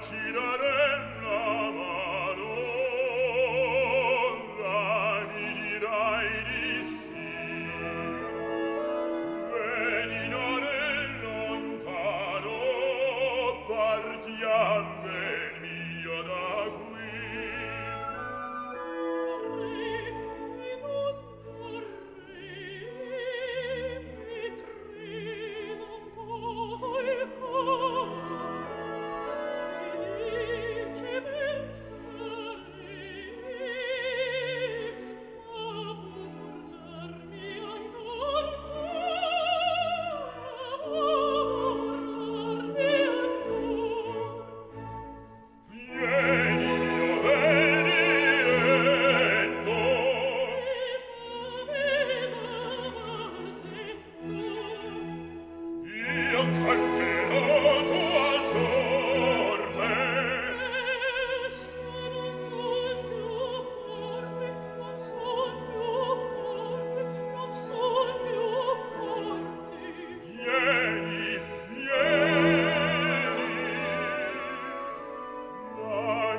cirarella ma